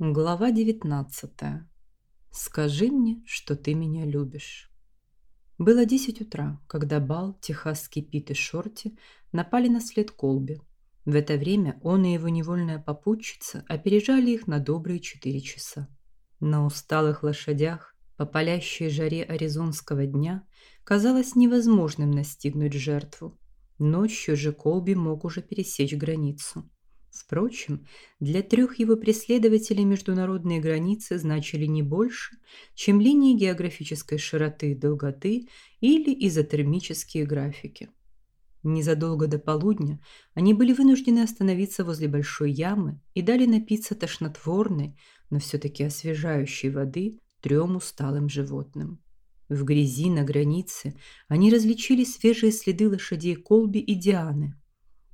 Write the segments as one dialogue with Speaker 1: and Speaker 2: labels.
Speaker 1: Глава 19. Скажи мне, что ты меня любишь. Было 10 утра, когда Бал, техасский Пит и Шорти напали на след Колби. В это время он и его невольная попутчица опережали их на добрые 4 часа. На усталых лошадях по палящей жаре аризонского дня казалось невозможным настигнуть жертву. Ночью же Колби мог уже пересечь границу. Впрочем, для трех его преследователей международные границы значили не больше, чем линии географической широты и долготы или изотермические графики. Незадолго до полудня они были вынуждены остановиться возле большой ямы и дали напиться тошнотворной, но все-таки освежающей воды трем усталым животным. В грязи на границе они различили свежие следы лошадей Колби и Дианы –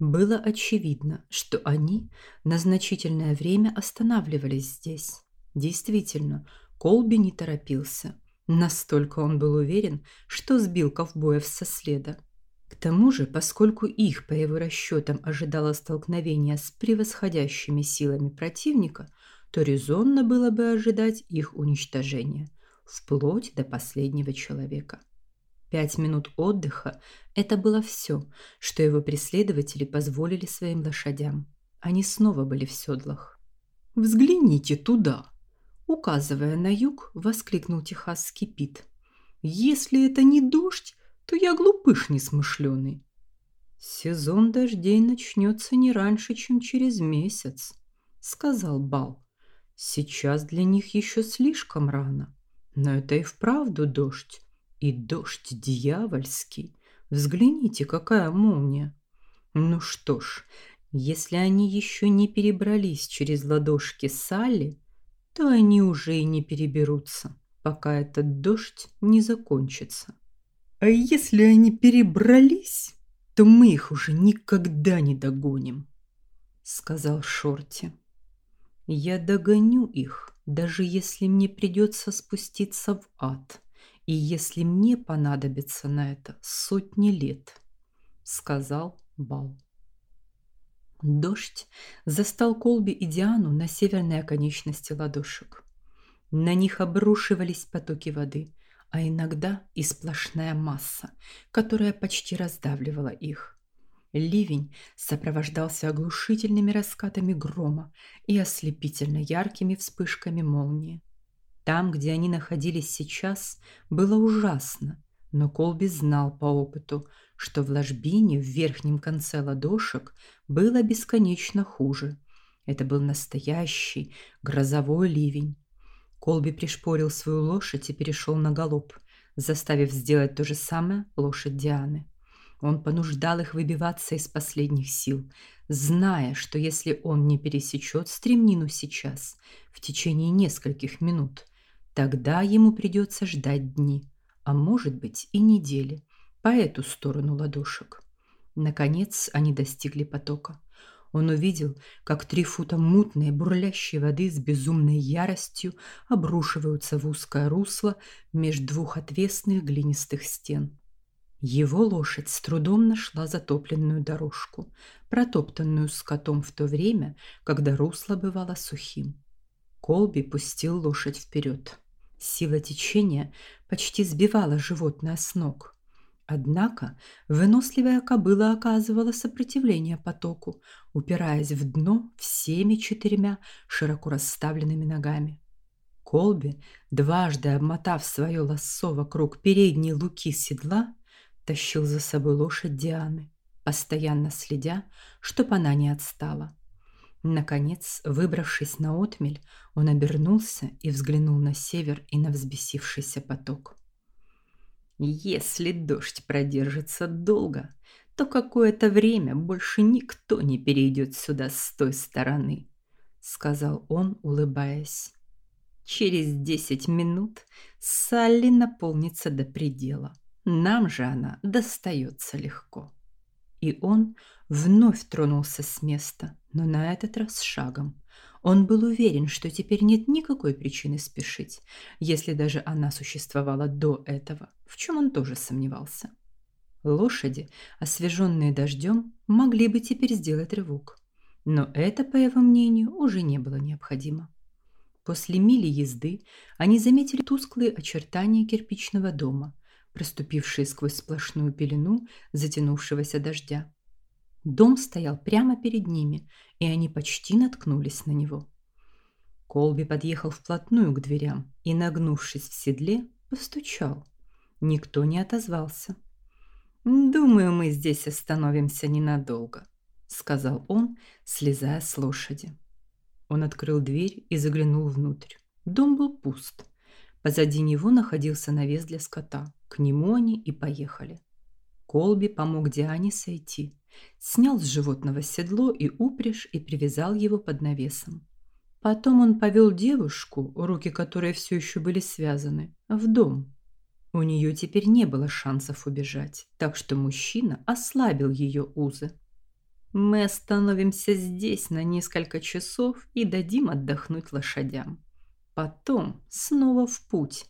Speaker 1: было очевидно, что они на значительное время останавливались здесь. Действительно, Колби не торопился. Настолько он был уверен, что сбил ковбоев со следа. К тому же, поскольку их, по его расчетам, ожидало столкновение с превосходящими силами противника, то резонно было бы ожидать их уничтожения, вплоть до последнего человека. Пять минут отдыха – это было все, что его преследователи позволили своим лошадям. Они снова были в седлах. «Взгляните туда!» Указывая на юг, воскликнул техасский Пит. «Если это не дождь, то я глупыш несмышленый». «Сезон дождей начнется не раньше, чем через месяц», — сказал Бал. «Сейчас для них еще слишком рано, но это и вправду дождь. И дождь дьявольский. Взгляните, какая молния. Ну что ж, если они еще не перебрались через ладошки Салли, то они уже и не переберутся, пока этот дождь не закончится. А если они перебрались, то мы их уже никогда не догоним, сказал Шорти. Я догоню их, даже если мне придется спуститься в ад и если мне понадобится на это сотни лет, сказал Бал. Дождь застал Колби и Диану на северной оконечности ладошек. На них обрушивались потоки воды, а иногда и сплошная масса, которая почти раздавливала их. Ливень сопровождался оглушительными раскатами грома и ослепительно яркими вспышками молнии. Там, где они находились сейчас, было ужасно, но Колби знал по опыту, что в ложбине в верхнем конце ладошек было бесконечно хуже. Это был настоящий грозовой ливень. Колби пришпорил свою лошадь и перешел на галоп, заставив сделать то же самое лошадь Дианы. Он понуждал их выбиваться из последних сил, зная, что если он не пересечет стремнину сейчас, в течение нескольких минут, Тогда ему придется ждать дни, а может быть и недели, по эту сторону ладошек. Наконец они достигли потока. Он увидел, как три фута мутной, бурлящей воды с безумной яростью обрушиваются в узкое русло между двух отвесных глинистых стен. Его лошадь с трудом нашла затопленную дорожку, протоптанную скотом в то время, когда русло бывало сухим. Колби пустил лошадь вперед. Сила течения почти сбивала животное с ног. Однако выносливая кобыла оказывала сопротивление потоку, упираясь в дно всеми четырьмя широко расставленными ногами. Колби, дважды обмотав свое лассо вокруг передней луки седла, тащил за собой лошадь Дианы, постоянно следя, чтоб она не отстала. Наконец, выбравшись на отмель, он обернулся и взглянул на север и на взбесившийся поток. Если дождь продержится долго, то какое-то время больше никто не перейдет сюда с той стороны, сказал он, улыбаясь. Через десять минут Салли наполнится до предела. Нам же она достается легко. И он вновь тронулся с места, но на этот раз шагом. Он был уверен, что теперь нет никакой причины спешить, если даже она существовала до этого, в чем он тоже сомневался. Лошади, освеженные дождем, могли бы теперь сделать рывок. Но это, по его мнению, уже не было необходимо. После мили езды они заметили тусклые очертания кирпичного дома, проступившие сквозь сплошную пелену затянувшегося дождя. Дом стоял прямо перед ними, и они почти наткнулись на него. Колби подъехал вплотную к дверям и, нагнувшись в седле, постучал. Никто не отозвался. «Думаю, мы здесь остановимся ненадолго», — сказал он, слезая с лошади. Он открыл дверь и заглянул внутрь. Дом был пуст. Позади него находился навес для скота. К нему они и поехали. Колби помог Диане сойти, снял с животного седло и упряжь и привязал его под навесом. Потом он повел девушку, руки которой все еще были связаны, в дом. У нее теперь не было шансов убежать, так что мужчина ослабил ее узы. Мы остановимся здесь на несколько часов и дадим отдохнуть лошадям. Потом снова в путь.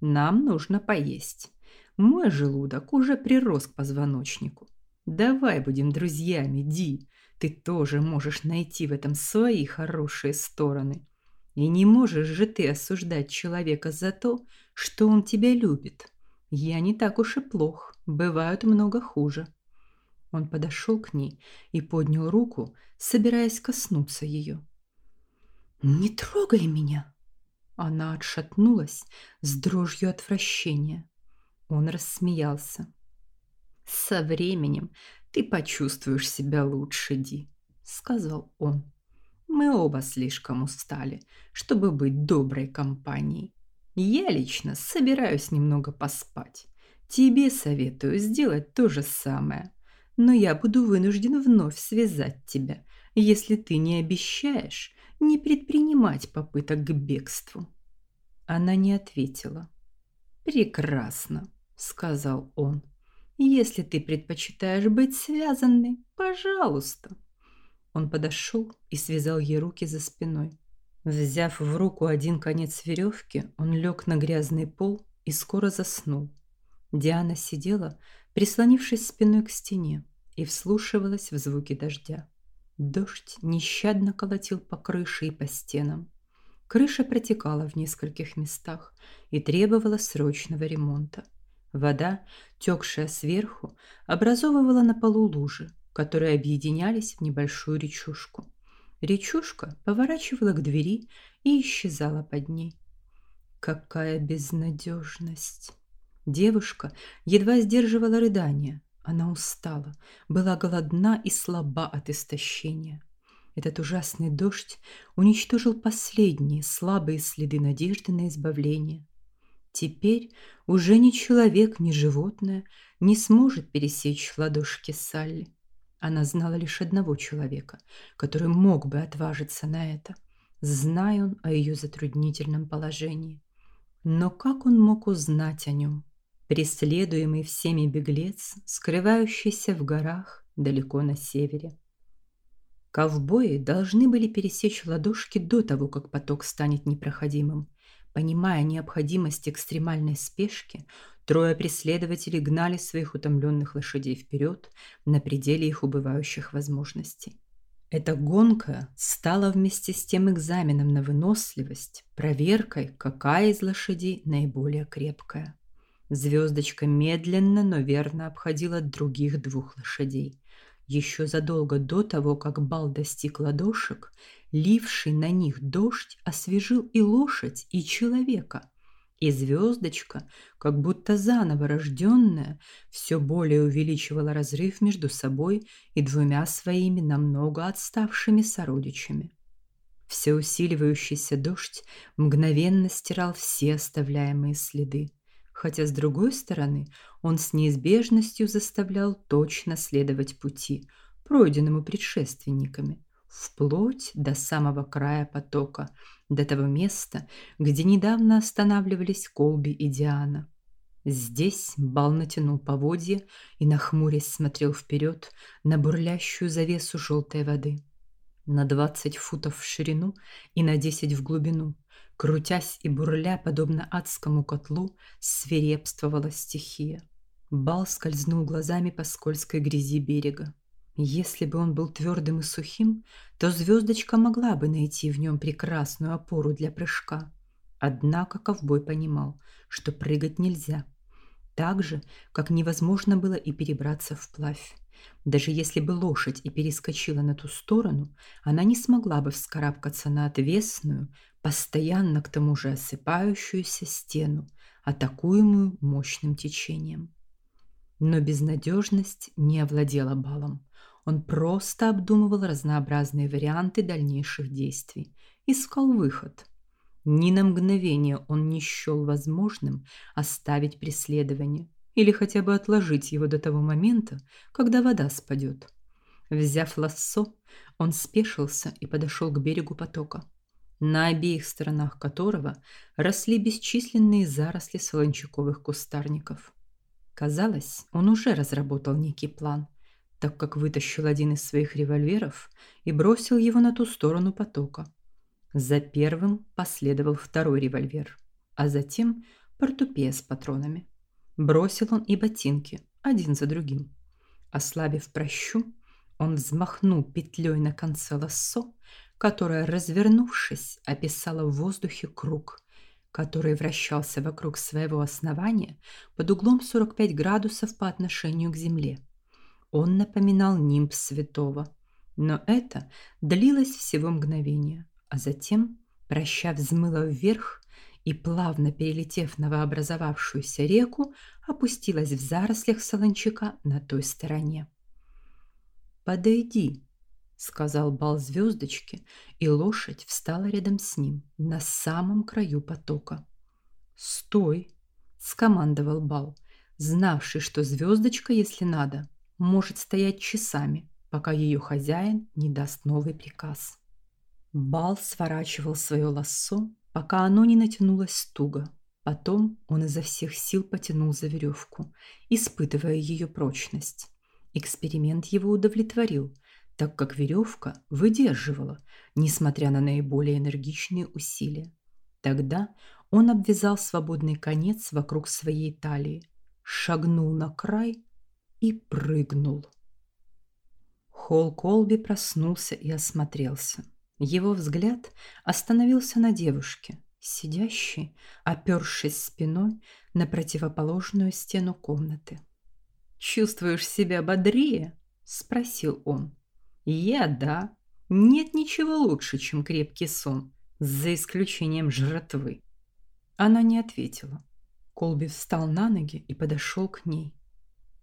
Speaker 1: Нам нужно поесть. Мой желудок уже прирос к позвоночнику. Давай будем друзьями, Ди. Ты тоже можешь найти в этом свои хорошие стороны. И не можешь же ты осуждать человека за то, что он тебя любит. Я не так уж и плох. Бывают много хуже. Он подошел к ней и поднял руку, собираясь коснуться ее. «Не трогай меня!» Она отшатнулась с дрожью отвращения. Он рассмеялся. «Со временем ты почувствуешь себя лучше, Ди», — сказал он. «Мы оба слишком устали, чтобы быть доброй компанией. Я лично собираюсь немного поспать. Тебе советую сделать то же самое но я буду вынужден вновь связать тебя, если ты не обещаешь не предпринимать попыток к бегству. Она не ответила. Прекрасно, сказал он. Если ты предпочитаешь быть связанной, пожалуйста. Он подошел и связал ей руки за спиной. Взяв в руку один конец веревки, он лег на грязный пол и скоро заснул. Диана сидела, прислонившись спиной к стене, и вслушивалась в звуки дождя. Дождь нещадно колотил по крыше и по стенам. Крыша протекала в нескольких местах и требовала срочного ремонта. Вода, текшая сверху, образовывала на полу лужи, которые объединялись в небольшую речушку. Речушка поворачивала к двери и исчезала под ней. Какая безнадежность! Девушка едва сдерживала рыдания. Она устала, была голодна и слаба от истощения. Этот ужасный дождь уничтожил последние слабые следы надежды на избавление. Теперь уже ни человек, ни животное не сможет пересечь ладошки Салли. Она знала лишь одного человека, который мог бы отважиться на это, зная он о ее затруднительном положении. Но как он мог узнать о нем? преследуемый всеми беглец, скрывающийся в горах далеко на севере. Ковбои должны были пересечь ладошки до того, как поток станет непроходимым. Понимая необходимость экстремальной спешки, трое преследователей гнали своих утомленных лошадей вперед на пределе их убывающих возможностей. Эта гонка стала вместе с тем экзаменом на выносливость, проверкой, какая из лошадей наиболее крепкая. Звездочка медленно, но верно обходила других двух лошадей. Еще задолго до того, как бал достиг ладошек, ливший на них дождь освежил и лошадь, и человека. И звездочка, как будто заново рожденная, все более увеличивала разрыв между собой и двумя своими намного отставшими сородичами. Все усиливающийся дождь мгновенно стирал все оставляемые следы хотя с другой стороны он с неизбежностью заставлял точно следовать пути, пройденному предшественниками, вплоть до самого края потока, до того места, где недавно останавливались Колби и Диана. Здесь Бал натянул поводья и, нахмурясь, смотрел вперед на бурлящую завесу желтой воды. На двадцать футов в ширину и на десять в глубину, Крутясь и бурля, подобно адскому котлу, свирепствовала стихия. Бал скользнул глазами по скользкой грязи берега. Если бы он был твердым и сухим, то звездочка могла бы найти в нем прекрасную опору для прыжка. Однако ковбой понимал, что прыгать нельзя. Так же, как невозможно было и перебраться вплавь. Даже если бы лошадь и перескочила на ту сторону, она не смогла бы вскарабкаться на отвесную, постоянно к тому же осыпающуюся стену, атакуемую мощным течением. Но безнадежность не овладела балом. Он просто обдумывал разнообразные варианты дальнейших действий, искал выход. Ни на мгновение он не счел возможным оставить преследование или хотя бы отложить его до того момента, когда вода спадет. Взяв лассо, он спешился и подошел к берегу потока, на обеих сторонах которого росли бесчисленные заросли солончаковых кустарников. Казалось, он уже разработал некий план, так как вытащил один из своих револьверов и бросил его на ту сторону потока. За первым последовал второй револьвер, а затем портупея с патронами. Бросил он и ботинки, один за другим. Ослабив прощу, он взмахнул петлей на конце лассо, которая, развернувшись, описала в воздухе круг, который вращался вокруг своего основания под углом 45 градусов по отношению к Земле. Он напоминал нимб святого, но это длилось всего мгновение, а затем, проща взмыла вверх и, плавно перелетев новообразовавшуюся реку, опустилась в зарослях солончака на той стороне. «Подойди», сказал бал звездочки, и лошадь встала рядом с ним на самом краю потока. "Стой", скомандовал бал, знавший, что звездочка, если надо, может стоять часами, пока ее хозяин не даст новый приказ. Бал сворачивал свое лассо, пока оно не натянулось туго. Потом он изо всех сил потянул за веревку, испытывая ее прочность. Эксперимент его удовлетворил, так как веревка выдерживала, несмотря на наиболее энергичные усилия. Тогда он обвязал свободный конец вокруг своей талии, шагнул на край и прыгнул. Холл Колби проснулся и осмотрелся. Его взгляд остановился на девушке, сидящей, опёршись спиной на противоположную стену комнаты. «Чувствуешь себя бодрее?» – спросил он. Я да. Нет ничего лучше, чем крепкий сон, за исключением жратвы. Она не ответила. Колби встал на ноги и подошел к ней.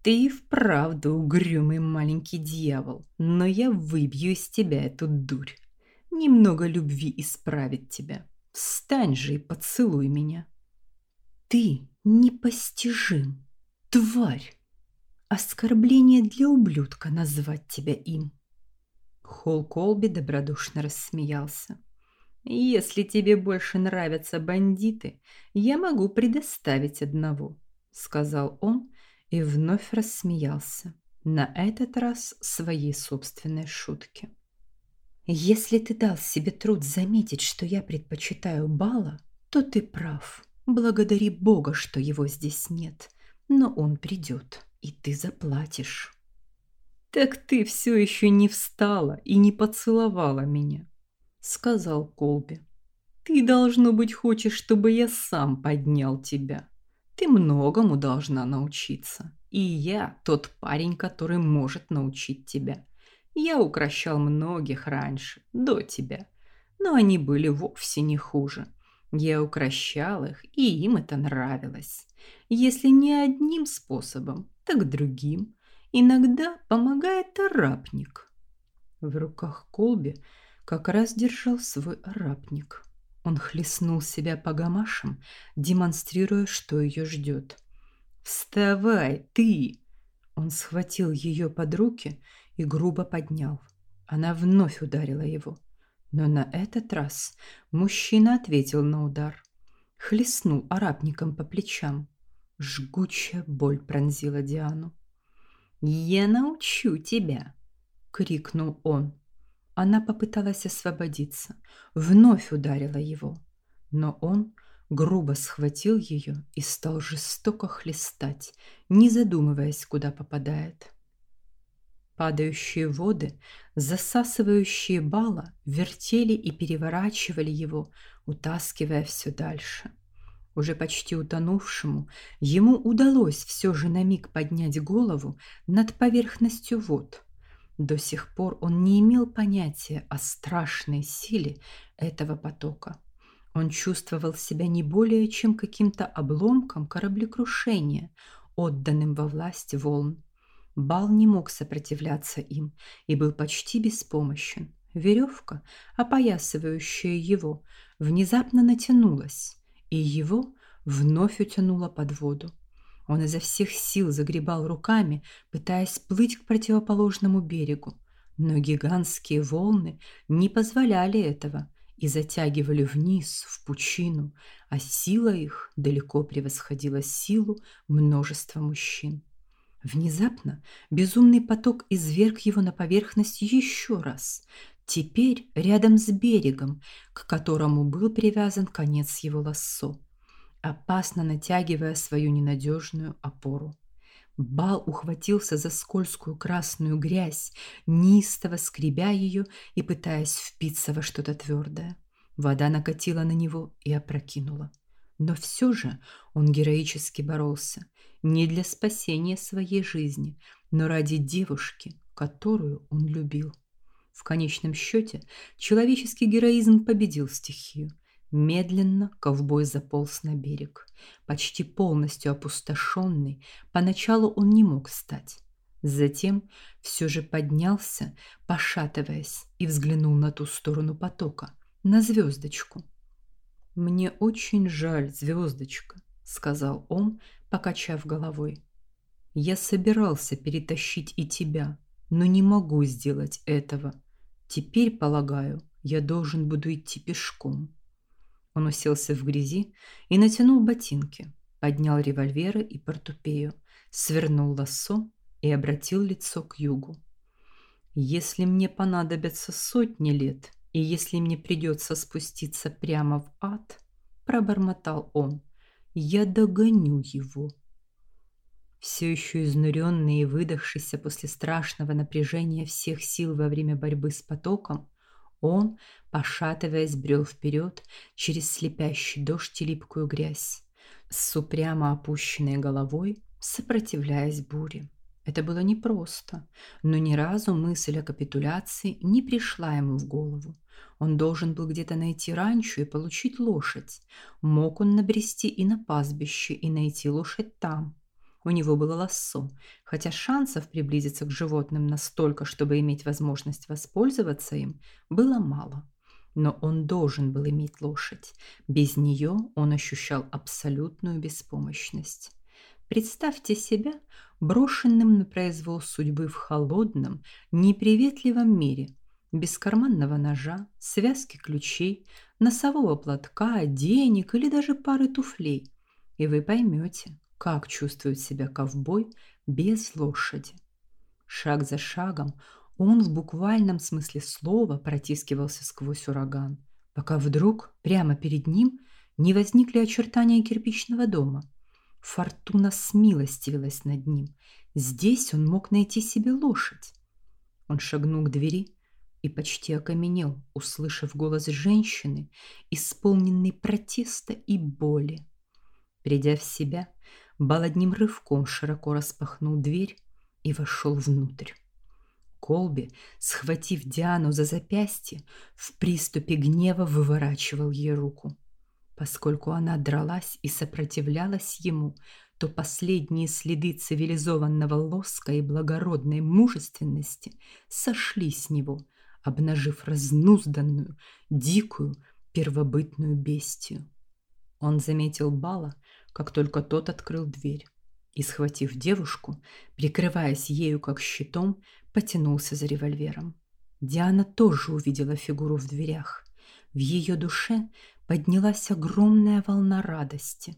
Speaker 1: Ты и вправду угрюмый маленький дьявол, но я выбью из тебя эту дурь. Немного любви исправит тебя. Встань же и поцелуй меня. Ты непостижим, тварь. Оскорбление для ублюдка назвать тебя им. Холл Колби добродушно рассмеялся. «Если тебе больше нравятся бандиты, я могу предоставить одного», — сказал он и вновь рассмеялся, на этот раз своей собственной шутке. «Если ты дал себе труд заметить, что я предпочитаю Бала, то ты прав. Благодари Бога, что его здесь нет, но он придет, и ты заплатишь». «Так ты все еще не встала и не поцеловала меня», — сказал Колби. «Ты, должно быть, хочешь, чтобы я сам поднял тебя. Ты многому должна научиться. И я тот парень, который может научить тебя. Я укращал многих раньше, до тебя, но они были вовсе не хуже. Я укращал их, и им это нравилось. Если не одним способом, так другим» Иногда помогает арапник. В руках Колби как раз держал свой арапник. Он хлестнул себя по гамашам, демонстрируя, что ее ждет. «Вставай, ты!» Он схватил ее под руки и грубо поднял. Она вновь ударила его. Но на этот раз мужчина ответил на удар. Хлестнул арабником по плечам. Жгучая боль пронзила Диану. «Я научу тебя!» — крикнул он. Она попыталась освободиться, вновь ударила его, но он грубо схватил ее и стал жестоко хлестать, не задумываясь, куда попадает. Падающие воды, засасывающие бала, вертели и переворачивали его, утаскивая все дальше. Уже почти утонувшему, ему удалось все же на миг поднять голову над поверхностью вод. До сих пор он не имел понятия о страшной силе этого потока. Он чувствовал себя не более чем каким-то обломком кораблекрушения, отданным во власть волн. Бал не мог сопротивляться им и был почти беспомощен. Веревка, опоясывающая его, внезапно натянулась, и его вновь утянуло под воду. Он изо всех сил загребал руками, пытаясь плыть к противоположному берегу, но гигантские волны не позволяли этого и затягивали вниз в пучину, а сила их далеко превосходила силу множества мужчин. Внезапно безумный поток изверг его на поверхность еще раз, теперь рядом с берегом, к которому был привязан конец его лассо, опасно натягивая свою ненадежную опору. Бал ухватился за скользкую красную грязь, неистово скребя ее и пытаясь впиться во что-то твердое. Вода накатила на него и опрокинула. Но все же он героически боролся, не для спасения своей жизни, но ради девушки, которую он любил. В конечном счете человеческий героизм победил стихию. Медленно ковбой заполз на берег. Почти полностью опустошенный, поначалу он не мог встать. Затем все же поднялся, пошатываясь, и взглянул на ту сторону потока, на звездочку. «Мне очень жаль, звездочка», — сказал он, покачав головой. «Я собирался перетащить и тебя, но не могу сделать этого. Теперь, полагаю, я должен буду идти пешком». Он уселся в грязи и натянул ботинки, поднял револьверы и портупею, свернул лассо и обратил лицо к югу. «Если мне понадобятся сотни лет, и если мне придется спуститься прямо в ад, пробормотал он, я догоню его. Все еще изнуренный и выдохшийся после страшного напряжения всех сил во время борьбы с потоком, он, пошатываясь, брел вперед через слепящий дождь и липкую грязь, с упрямо опущенной головой, сопротивляясь буре. Это было непросто, но ни разу мысль о капитуляции не пришла ему в голову. Он должен был где-то найти ранчо и получить лошадь. Мог он набрести и на пастбище, и найти лошадь там. У него было лассо, хотя шансов приблизиться к животным настолько, чтобы иметь возможность воспользоваться им, было мало. Но он должен был иметь лошадь. Без нее он ощущал абсолютную беспомощность. Представьте себя брошенным на произвол судьбы в холодном, неприветливом мире, без карманного ножа, связки ключей, носового платка, денег или даже пары туфлей. И вы поймете, как чувствует себя ковбой без лошади. Шаг за шагом он в буквальном смысле слова протискивался сквозь ураган, пока вдруг прямо перед ним не возникли очертания кирпичного дома – Фортуна смилостивилась над ним. Здесь он мог найти себе лошадь. Он шагнул к двери и почти окаменел, услышав голос женщины, исполненный протеста и боли. Придя в себя, Бал одним рывком широко распахнул дверь и вошел внутрь. Колби, схватив Диану за запястье, в приступе гнева выворачивал ей руку. Поскольку она дралась и сопротивлялась ему, то последние следы цивилизованного лоска и благородной мужественности сошли с него, обнажив разнузданную, дикую, первобытную бестию. Он заметил Бала, как только тот открыл дверь, и, схватив девушку, прикрываясь ею как щитом, потянулся за револьвером. Диана тоже увидела фигуру в дверях. В ее душе поднялась огромная волна радости.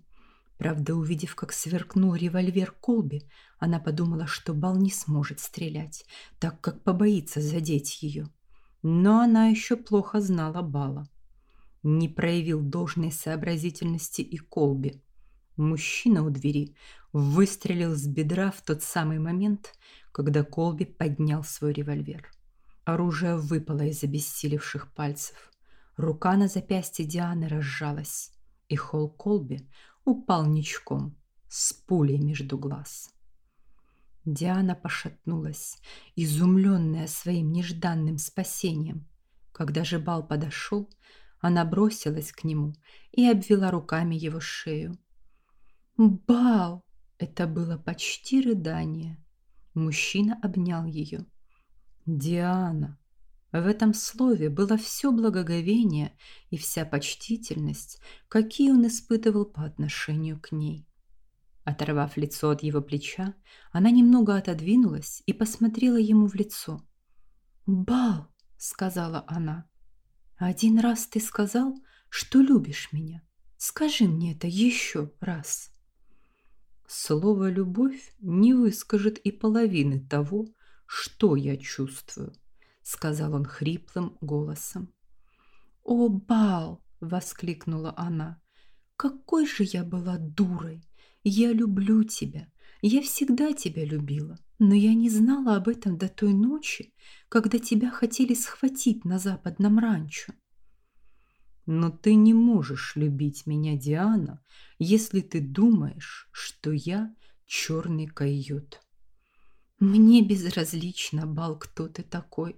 Speaker 1: Правда, увидев, как сверкнул револьвер Колби, она подумала, что Бал не сможет стрелять, так как побоится задеть ее. Но она еще плохо знала Бала. Не проявил должной сообразительности и Колби. Мужчина у двери выстрелил с бедра в тот самый момент, когда Колби поднял свой револьвер. Оружие выпало из обессилевших пальцев. Рука на запястье Дианы разжалась, и Холл Колби упал ничком с пулей между глаз. Диана пошатнулась, изумленная своим нежданным спасением. Когда же Бал подошел, она бросилась к нему и обвела руками его шею. «Бал!» — это было почти рыдание. Мужчина обнял ее. «Диана!» В этом слове было все благоговение и вся почтительность, какие он испытывал по отношению к ней. Оторвав лицо от его плеча, она немного отодвинулась и посмотрела ему в лицо. «Бал!» — сказала она. «Один раз ты сказал, что любишь меня. Скажи мне это еще раз».
Speaker 2: Слово «любовь» не выскажет и половины того, что я чувствую, сказал он хриплым голосом.
Speaker 1: «О, Бал!» — воскликнула она. «Какой же я была дурой! Я люблю тебя. Я всегда тебя любила. Но я не знала об этом до той ночи, когда тебя хотели схватить на западном ранчо.
Speaker 2: Но ты не можешь любить меня, Диана, если ты думаешь, что я черный койот.
Speaker 1: Мне безразлично, Бал, кто ты такой.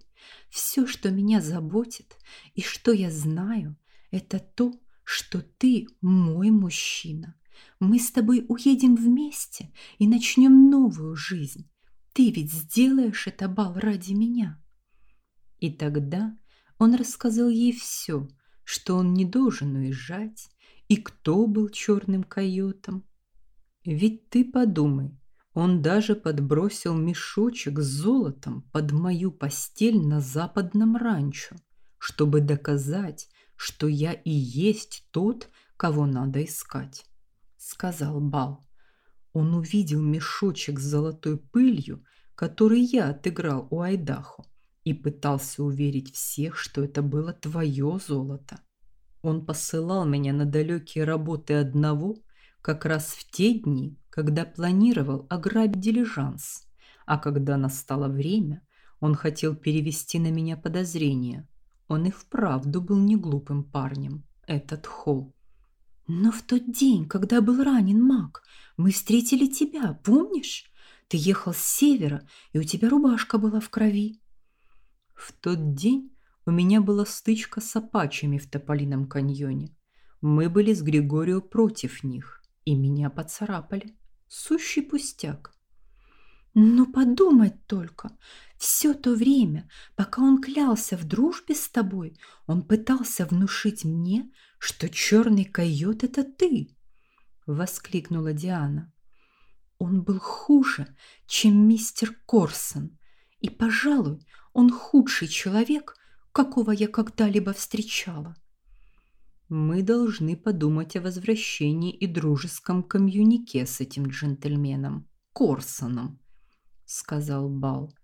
Speaker 1: Все, что меня заботит и что я знаю, это то, что ты мой мужчина. Мы с тобой уедем вместе и начнем новую жизнь. Ты ведь сделаешь это, Бал, ради меня. И тогда он рассказал ей все, что он не должен уезжать, и кто был черным койотом.
Speaker 2: Ведь ты подумай, он даже подбросил мешочек с золотом под мою постель на западном ранчо, чтобы доказать, что я и есть тот, кого надо искать сказал Бал. Он увидел мешочек с золотой пылью, который я отыграл у Айдахо, и пытался уверить всех, что это было твое золото. Он посылал меня на далекие работы одного как раз в те дни, когда планировал ограбить дилижанс, а когда настало время, он хотел перевести на меня подозрения. Он и вправду был не глупым парнем, этот Холл.
Speaker 1: Но в тот день, когда был ранен маг, мы встретили тебя, помнишь? Ты ехал с севера, и у тебя рубашка была в крови.
Speaker 2: В тот день у меня была стычка с апачами в Тополином каньоне. Мы были с Григорио против них, и меня поцарапали. Сущий пустяк.
Speaker 1: Но подумать только, все то время, пока он клялся в дружбе с тобой, он пытался внушить мне, что черный койот – это ты!» – воскликнула Диана. «Он был хуже, чем мистер Корсон, и, пожалуй, он худший человек, какого я когда-либо встречала».
Speaker 2: «Мы должны подумать о возвращении и дружеском комьюнике с этим джентльменом, Корсоном», – сказал Бал.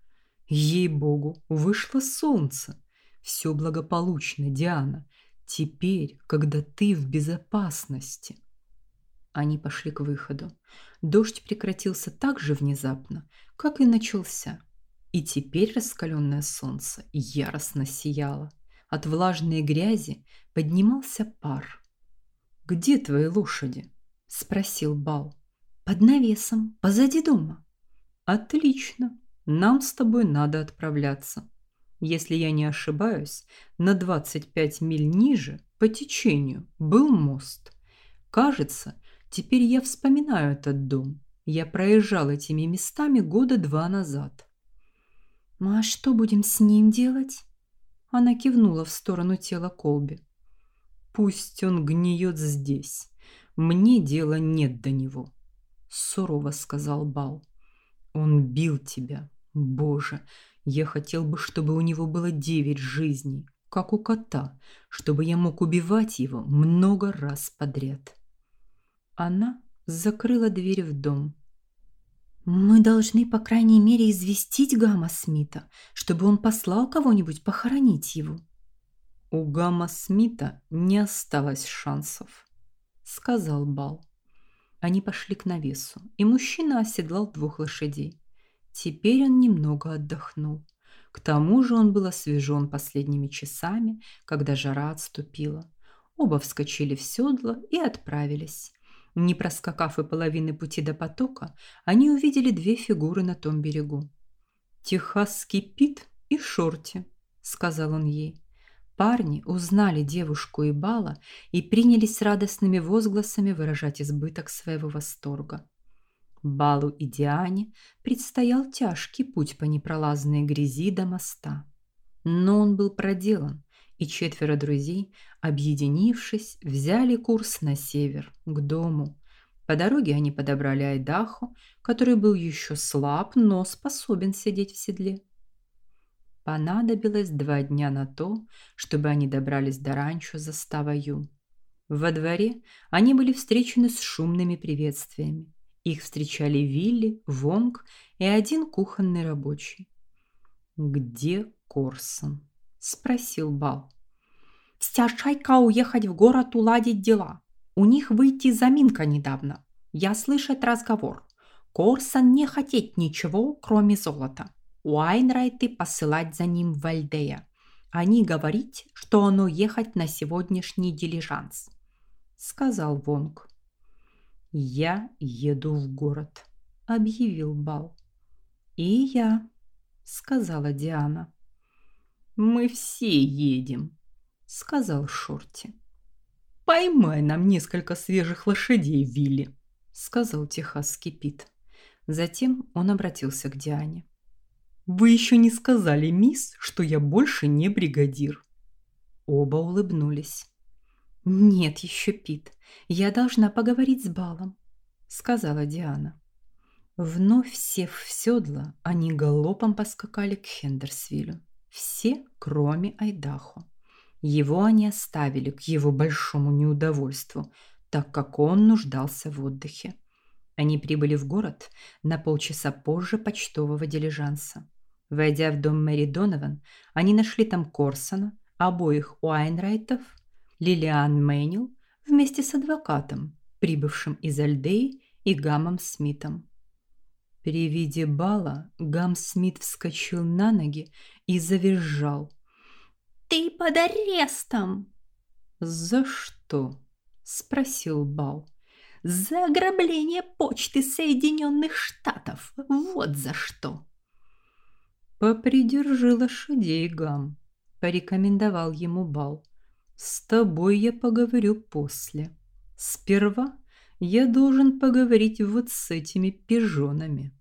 Speaker 2: «Ей-богу, вышло солнце. Все благополучно, Диана. Теперь, когда ты в безопасности. Они пошли к выходу. Дождь прекратился так же внезапно, как и начался. И теперь раскаленное солнце яростно сияло. От влажной грязи поднимался пар. «Где твои лошади?» – спросил Бал.
Speaker 1: «Под навесом, позади дома».
Speaker 2: «Отлично. Нам с тобой надо отправляться». Если я не ошибаюсь, на 25 миль ниже, по течению, был мост. Кажется, теперь я вспоминаю этот дом. Я проезжал этими местами года два назад.
Speaker 1: «А что будем с ним делать?»
Speaker 2: Она кивнула в сторону тела Колби. «Пусть он гниет здесь. Мне дела нет до него», — сурово сказал Бал. «Он бил тебя. Боже, я хотел бы, чтобы у него было девять жизней, как у кота, чтобы я мог убивать его много раз подряд. Она закрыла дверь в дом.
Speaker 1: Мы должны, по крайней мере, известить Гамма Смита, чтобы он послал кого-нибудь похоронить его.
Speaker 2: У Гамма Смита не осталось шансов, сказал Бал.
Speaker 1: Они пошли к навесу, и мужчина оседлал двух лошадей. Теперь он немного отдохнул. К тому же он был освежен последними часами, когда жара отступила. Оба вскочили в седло и отправились. Не проскакав и половины пути до потока, они увидели две фигуры на том берегу. «Техасский Пит и Шорти», — сказал он ей. Парни узнали девушку и Бала и принялись радостными возгласами выражать избыток своего восторга. Балу и Диане предстоял тяжкий путь по непролазной грязи до моста. Но он был проделан, и четверо друзей, объединившись, взяли курс на север, к дому. По дороге они подобрали Айдаху, который был еще слаб, но способен сидеть в седле. Понадобилось два дня на то, чтобы они добрались до ранчо застава Ю. Во дворе они были встречены с шумными приветствиями. Их встречали Вилли, Вонг и один кухонный рабочий. «Где Корсон?» – спросил Бал.
Speaker 3: «Вся шайка уехать в город уладить дела. У них выйти заминка недавно. Я слышать разговор. Корсон не хотеть ничего, кроме золота. Уайнрайты посылать за ним в Альдея. Они говорить, что он уехать на сегодняшний дилижанс», – сказал Вонг.
Speaker 2: «Я еду в город», – объявил Бал.
Speaker 1: «И я», – сказала Диана.
Speaker 2: «Мы все едем», – сказал Шорти.
Speaker 4: «Поймай нам несколько свежих лошадей, Вилли», –
Speaker 1: сказал техасский Пит. Затем он обратился к Диане.
Speaker 4: Вы еще не сказали, мисс, что я больше не бригадир.
Speaker 1: Оба улыбнулись. Нет еще, Пит. Я должна поговорить с Балом, сказала Диана. Вновь сев в седло, они галопом поскакали к Хендерсвиллю. Все, кроме Айдахо. Его они оставили к его большому неудовольствию, так как он нуждался в отдыхе. Они прибыли в город на полчаса позже почтового дилижанса. Войдя в дом Мэри Донован, они нашли там Корсона, обоих Уайнрайтов, Лилиан Мэнил вместе с адвокатом, прибывшим из Альдеи, и Гамом Смитом. При виде Бала Гам Смит вскочил на ноги и завизжал.
Speaker 3: «Ты под арестом!»
Speaker 1: «За что?» – спросил Бал.
Speaker 3: «За ограбление почты Соединенных Штатов. Вот за что!»
Speaker 1: «Попридержи лошадей, Гам», – порекомендовал ему Бал. «С тобой я поговорю после. Сперва я должен поговорить вот с этими пижонами».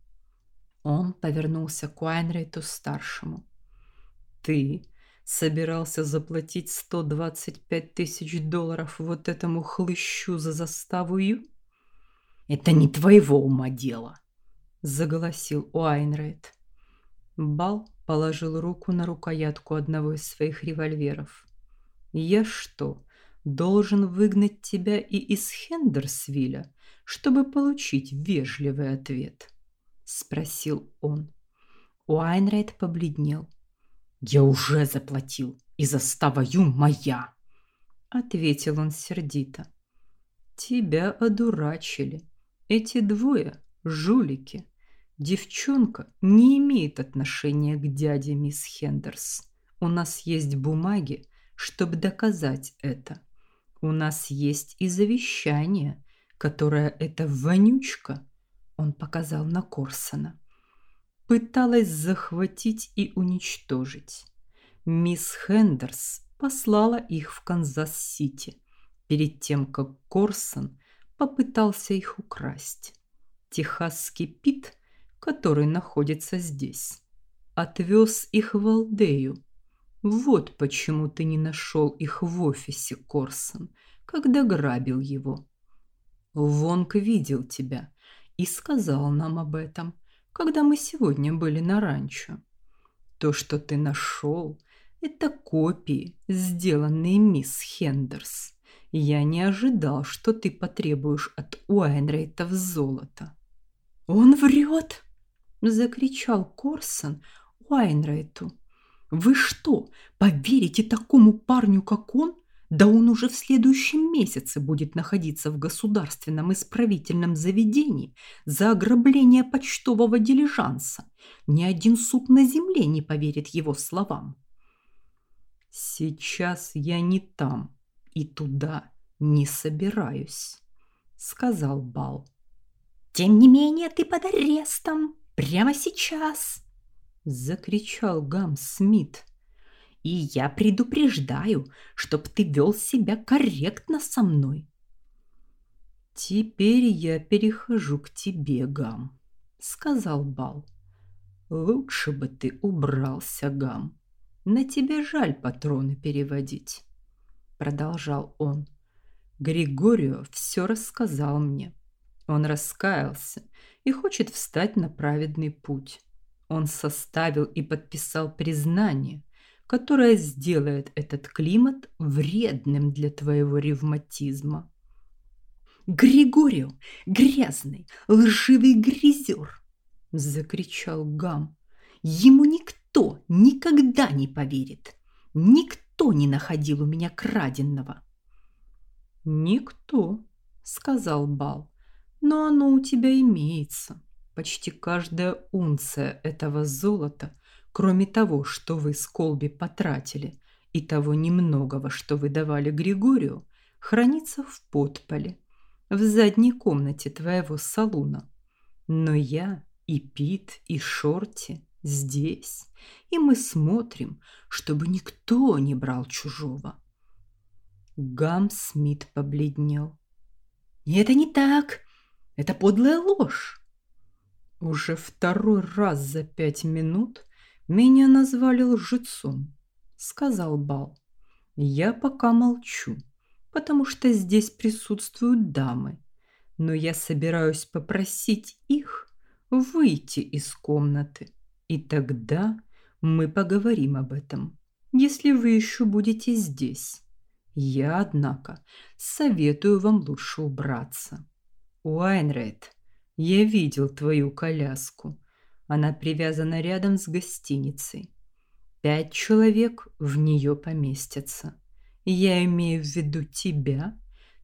Speaker 1: Он повернулся к Уайнрейту-старшему. «Ты собирался заплатить 125 тысяч долларов вот этому хлыщу за заставу Ю?»
Speaker 2: «Это не твоего ума дело», –
Speaker 1: заголосил Уайнрейт. Бал положил руку на рукоятку одного из своих револьверов. «Я что, должен выгнать тебя и из Хендерсвилля, чтобы получить вежливый ответ?» – спросил он. Уайнрайт побледнел.
Speaker 2: «Я уже заплатил, и застава Ю моя!»
Speaker 1: – ответил он сердито. «Тебя одурачили. Эти двое – жулики. Девчонка не имеет отношения к дяде мисс Хендерс. У нас есть бумаги, чтобы доказать это. У нас есть и завещание, которое эта вонючка, он показал на Корсона, пыталась захватить и уничтожить. Мисс Хендерс послала их в Канзас-Сити перед тем, как Корсон попытался их украсть. Техасский Пит – который находится здесь. Отвез их в Алдею. Вот почему ты не нашел их в офисе, Корсон, когда грабил его. Вонг видел тебя и сказал нам об этом, когда мы сегодня были на ранчо. То, что ты нашел, это копии, сделанные мисс Хендерс. Я не ожидал, что ты потребуешь от Уайнрейтов золото.
Speaker 3: Он врет,
Speaker 1: закричал Корсон Уайнрайту. Вы что, поверите такому парню, как он? Да он уже в следующем месяце будет находиться в государственном исправительном заведении за ограбление почтового дилижанса. Ни один суд на земле не поверит его словам. Сейчас я не там и туда не собираюсь, сказал Бал.
Speaker 3: Тем не менее ты под арестом прямо сейчас,
Speaker 1: закричал Гам Смит.
Speaker 3: И я предупреждаю, чтоб ты вел себя корректно со мной.
Speaker 1: Теперь я перехожу к тебе, Гам, сказал Бал. Лучше бы ты убрался, Гам. На тебе жаль патроны переводить, продолжал он. Григорио все рассказал мне. Он раскаялся и хочет встать на праведный путь. Он составил и подписал признание, которое сделает этот климат вредным для твоего ревматизма.
Speaker 3: Григорио, грязный, лживый грязер, закричал Гам. Ему никто никогда не поверит. Никто не находил у меня краденного.
Speaker 1: Никто, сказал Бал но оно у тебя имеется. Почти каждая унция этого золота, кроме того, что вы с Колби потратили, и того немногого, что вы давали Григорию, хранится в подполе, в задней комнате твоего салуна. Но я и Пит, и Шорти здесь, и мы смотрим, чтобы никто не брал чужого. Гам Смит побледнел.
Speaker 3: «Это не так!» Это подлая ложь.
Speaker 1: Уже второй раз за пять минут меня назвали лжецом, сказал Бал. Я пока молчу, потому что здесь присутствуют дамы, но я собираюсь попросить их выйти из комнаты, и тогда мы поговорим об этом, если вы еще будете здесь. Я, однако, советую вам лучше убраться. Уайнрейд, я видел твою коляску. Она привязана рядом с гостиницей. Пять человек в нее поместятся. Я имею в виду тебя,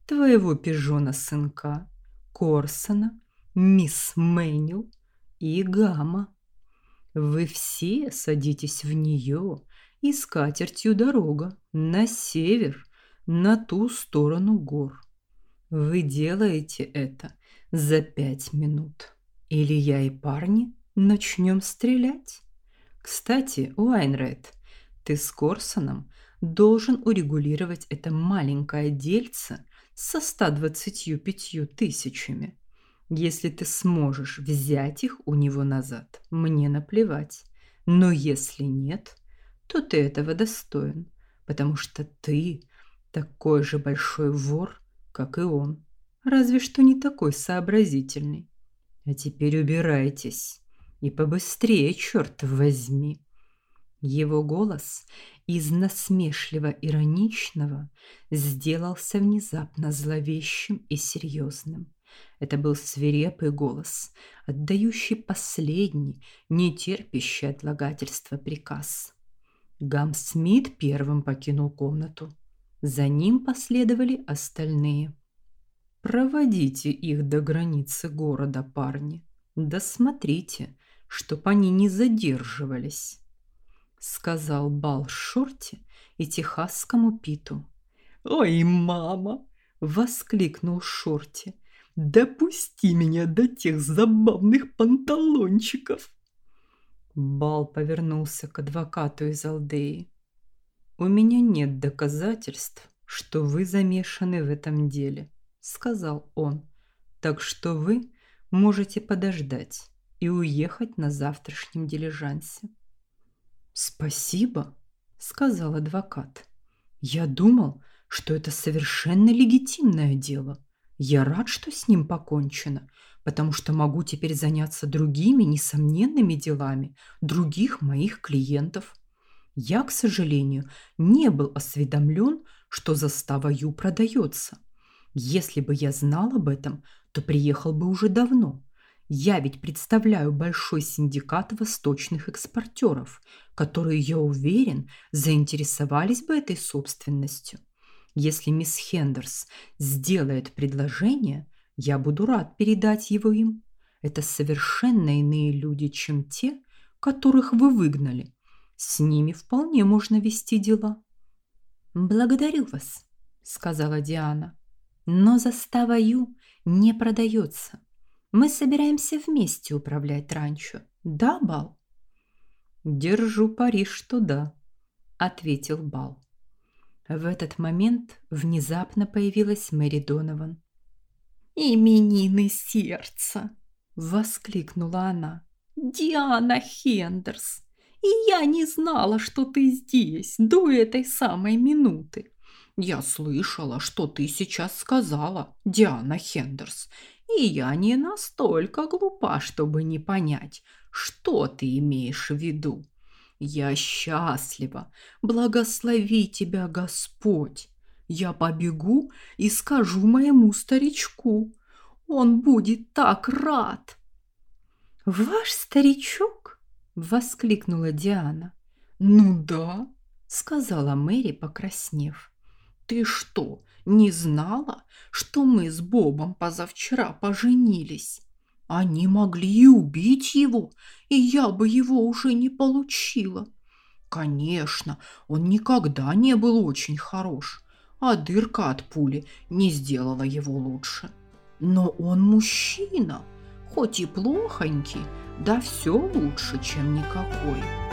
Speaker 1: твоего пижона-сынка, Корсона, мисс Мэнил и Гамма. Вы все садитесь в нее и с катертью дорога на север, на ту сторону гор. Вы делаете это за пять минут. Или я и парни начнем стрелять. Кстати, Уайнрайт, ты с Корсоном должен урегулировать это маленькое дельце со 125 тысячами. Если ты сможешь взять их у него назад, мне наплевать. Но если нет, то ты этого достоин, потому что ты такой же большой вор, как и он. Разве что не такой сообразительный. А теперь убирайтесь. И побыстрее, черт возьми. Его голос из насмешливо-ироничного сделался внезапно зловещим и серьезным. Это был свирепый голос, отдающий последний, нетерпящий отлагательства приказ. Гам Смит первым покинул комнату. За ним последовали остальные. Проводите их до границы города, парни. Да смотрите, чтоб они не задерживались, сказал Бал Шорти и техасскому Питу.
Speaker 4: Ой, мама, воскликнул Шорти. Допусти меня до тех забавных панталончиков.
Speaker 1: Бал повернулся к адвокату из Алдеи. У меня нет доказательств, что вы замешаны в этом деле, сказал он. Так что вы можете подождать и уехать на завтрашнем дилижансе. Спасибо, сказал адвокат. Я думал, что это совершенно легитимное дело. Я рад, что с ним покончено, потому что могу теперь заняться другими несомненными делами других моих клиентов. Я, к сожалению, не был осведомлен, что застава Ю продается. Если бы я знал об этом, то приехал бы уже давно. Я ведь представляю большой синдикат восточных экспортеров, которые, я уверен, заинтересовались бы этой собственностью. Если мисс Хендерс сделает предложение, я буду рад передать его им. Это совершенно иные люди, чем те, которых вы выгнали. С ними вполне можно вести дела.
Speaker 3: Благодарю вас, сказала Диана. Но застава Ю не продается. Мы собираемся вместе управлять ранчо. Да, Бал?
Speaker 1: Держу пари, что да, ответил Бал. В этот момент внезапно появилась Мэри Донован.
Speaker 3: «Именины сердца!» – воскликнула она. «Диана Хендерс! И я не знала, что ты здесь до этой самой минуты. Я слышала, что ты сейчас сказала, Диана Хендерс, и я не настолько глупа, чтобы не понять, что ты имеешь в виду. Я счастлива. Благослови тебя, Господь. Я побегу и скажу моему старичку. Он будет так рад.
Speaker 1: Ваш старичок? воскликнула Диана.
Speaker 3: Ну да, сказала Мэри, покраснев. Ты что, не знала, что мы с Бобом позавчера поженились? Они могли и убить его, и я бы его уже не получила. Конечно, он никогда не был очень хорош, а дырка от пули не сделала его лучше. Но он мужчина, хоть и плохонький, да все лучше, чем никакой.